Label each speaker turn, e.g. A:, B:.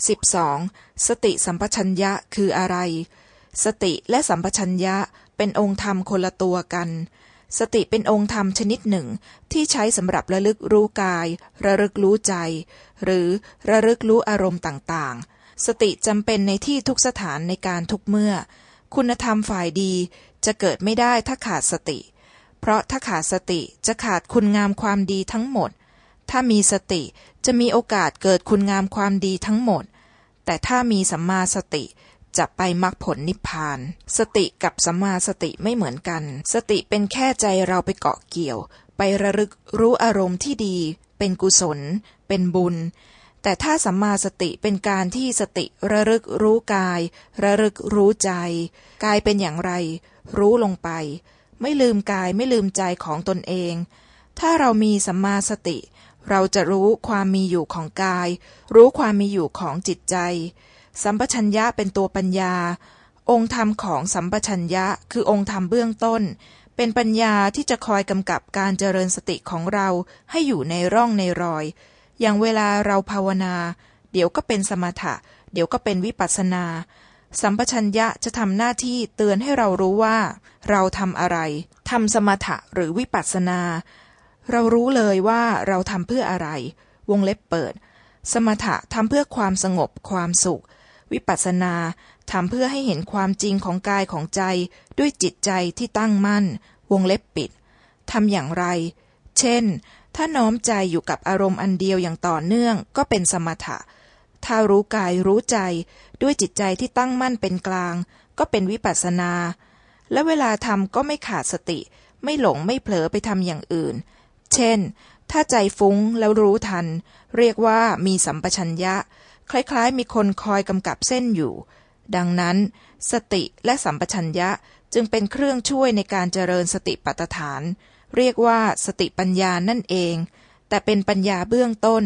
A: 12. สติสัมปชัญญะคืออะไร สติและสัมปชัญญะเป็นองค์ธรรมคนละตัวกัน สติเป็นองค์ธรรมชนิดหนึ่ง ที่ใช้สำหรับระลึกรู้กาย ระลึกรู้ใจ หรือระลึกรู้อารมณ์ต่างๆ สติจำเป็นในที่ทุกสถานในการทุกเมื่อ คุณธรรมฝ่ายดีจะเกิดไม่ได้ถ้าขาดสติ เพราะถ้าขาดสติจะขาดคุณงามความดีทั้งหมด ถ้ามีสติจะมีโอกาสเกิดคุณงามความดีทั้งหมด แต่ถ้ามีสัมมาสติจะไปมรรคผลนิพพาน สติกับสัมมาสติไม่เหมือนกัน สติเป็นแค่ใจเราไปเกาะเกี่ยว ไประลึกรู้อารมณ์ที่ดี เป็นกุศล เป็นบุญ แต่ถ้าสัมมาสติเป็นการที่สติระลึกรู้กาย ระลึกรู้ใจ กายเป็นอย่างไร รู้ลงไป ไม่ลืมกายไม่ลืมใจของตนเอง ถ้าเรามีสัมมาสติ เราจะรู้ความมีอยู่ของกาย รู้ความมีอยู่ของจิตใจ สัมปชัญญะเป็นตัวปัญญา องค์ธรรมของสัมปชัญญะคือองค์ธรรมเบื้องต้น เป็นปัญญาที่จะคอยกำกับการเจริญสติของเราให้อยู่ในร่องในรอย อย่างเวลาเราภาวนา เดี๋ยวก็เป็นสมถะ เดี๋ยวก็เป็นวิปัสสนา สัมปชัญญะจะทำหน้าที่เตือนให้เรารู้ว่า เราทำอะไรทำสมถะหรือวิปัสสนา เรารู้เลยว่าเราทำเพื่ออะไร วงเล็บเปิด สมถะทำเพื่อความสงบความสุข วิปัสสนาทำเพื่อให้เห็นความจริงของกายของใจ ด้วยจิตใจที่ตั้งมั่น วงเล็บปิดทำอย่างไร เช่น ถ้าน้อมใจอยู่กับอารมณ์อันเดียวอย่างต่อเนื่อง ก็เป็นสมถะ ถ้ารู้กายรู้ใจ ด้วยจิตใจที่ตั้งมั่นเป็นกลาง ก็เป็นวิปัสสนา และเวลาทำก็ไม่ขาดสติ ไม่หลงไม่เผลอไปทำอย่างอื่น เช่น ถ้าใจฟุ้งแล้วรู้ทัน เรียกว่ามีสัมปชัญญะ คล้ายๆ มีคนคอยกำกับเส้นอยู่ ดังนั้น สติและสัมปชัญญะจึงเป็นเครื่องช่วยในการเจริญสติปัฏฐาน เรียกว่าสติปัญญานั่นเอง แต่เป็นปัญญาเบื้องต้น